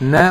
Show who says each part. Speaker 1: now